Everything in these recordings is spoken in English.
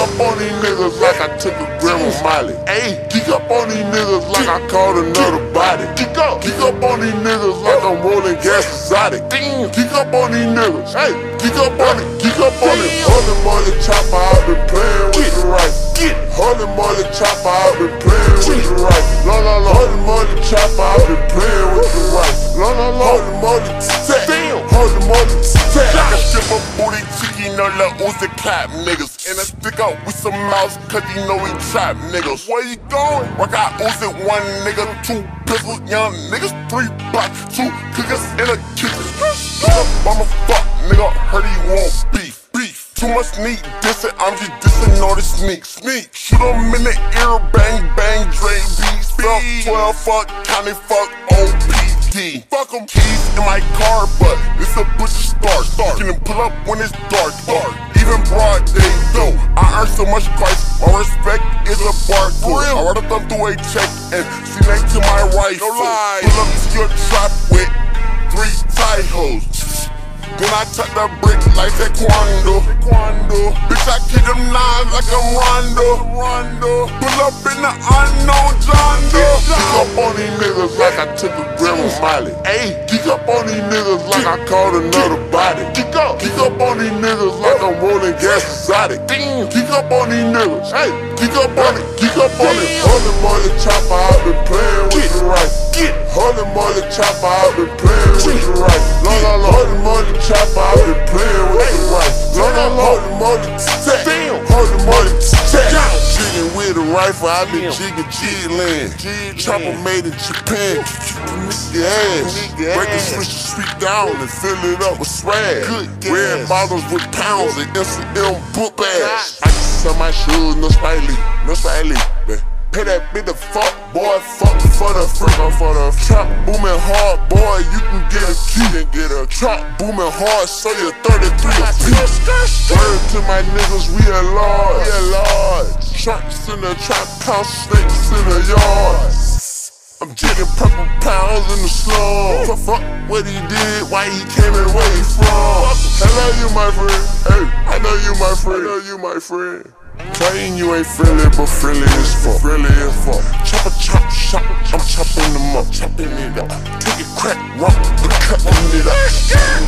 Up on these niggas like I took a gram of Molly. Ayy, geek up on these niggas like I caught another body. Geek up, geek up on these niggas like I'm rolling gas exotic. Damn, geek up on these niggas. Hey, geek up on it, geek up on it. Holy moly chopper, I've been playing with the rifle. Holy moly chopper, I've been playing with the rifle. La la la, holy moly chopper, I've been playing with the rifle. La la la, holy moly tap. Damn, holy moly tap. I strip a booty, cheeky, no let Uzi clap niggas. And I stick out with some mouse, cause you know we trap niggas. Where you going? I got Uzi, one nigga, two pistols, young niggas, three blocks, two cookers in a kitchen. I'm a fuck nigga, heard he want beef, beef. Too much dissing, I'm just dissing all the sneak, sneak. Shoot 'em in the ear, bang, bang, Dre beats. Fuck 12, fuck, county, fuck, OPD. Fuck 'em, keys in my car, but it's a butcher start. Start, can pull up when it's dark, dark. Even broad day, though, I earn so much price. My respect is a barcode. I run a thumb through a check and see next to my rifle. Pull up to your trap with three tight hoes. Then I tuck the brick like Taekwondo. Taekwondo. Bitch, I kick them nines like I'm Rondo. Rondo. Pull up in the unknown John Doe. Geek up on these niggas like I took a gram of Molly. Ayy, geek up on these niggas like I caught another body. Geek up, geek up on these niggas like I'm rolling gas exotic. Damn, geek up on these niggas. Hey, geek up on it, geek up on it. Holy moly chopper, I've been playing with the rifle. Get holy moly chopper, I've been playing the rifle. La la la, holy moly chopper, I've been playing with the rifle. La la la, holy moly tap. Damn, holy moly tap. Shooting with a rifle, I've been jigging G-Land. Chopper made in Japan. Nigga ass. Break the switch, speak down and fill it up with swag. Red bottles with pounds and MCM book bags. I sell my shoes, no Spiley, no Spiley. Pay that bit the fuck, boy, fuck for the free, for the trap booming hard, boy, you can key, can get a trap booming hard, so you're 33 a piece. Word to my niggas, we are large, we are large. Sharks in the trap house, snakes in the yard. I'm jigging purple pounds in the slum. Fuck, fuck what he did, why he came and where he from. Know you, my friend. Hey, I know you, my friend. I know you, my friend. Playing you ain't friendly, but friendly as fuck. Friendly as fuck. Chop a chop shop, I'm chopping them up, chopping it up. Take it crack rock, cutting it up.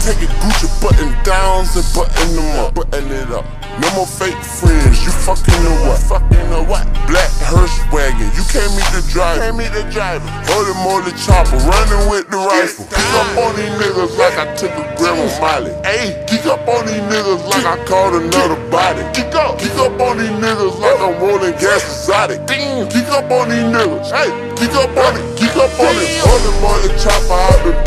Take it Gucci button downs and button them up, button it up. No more fake friends, you fucking the what? Fucking the what? Black hearse wagon, you can't meet the driver. Can't meet the driver. Holy moly chopper, running with the rifle. Geek up on these niggas like I took a gram of Molly. Ayy, geek up on these niggas like I caught another body. Geek up, geek up on these niggas like I'm rolling gas exotic. Damn, geek up on these niggas. Hey, geek up on it, geek up on it. Holy moly chopper, I've been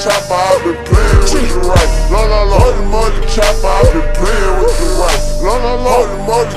chopper, I've been playing with the right. La la la, holy moly chopper, I've been playing with the right. La la la, moly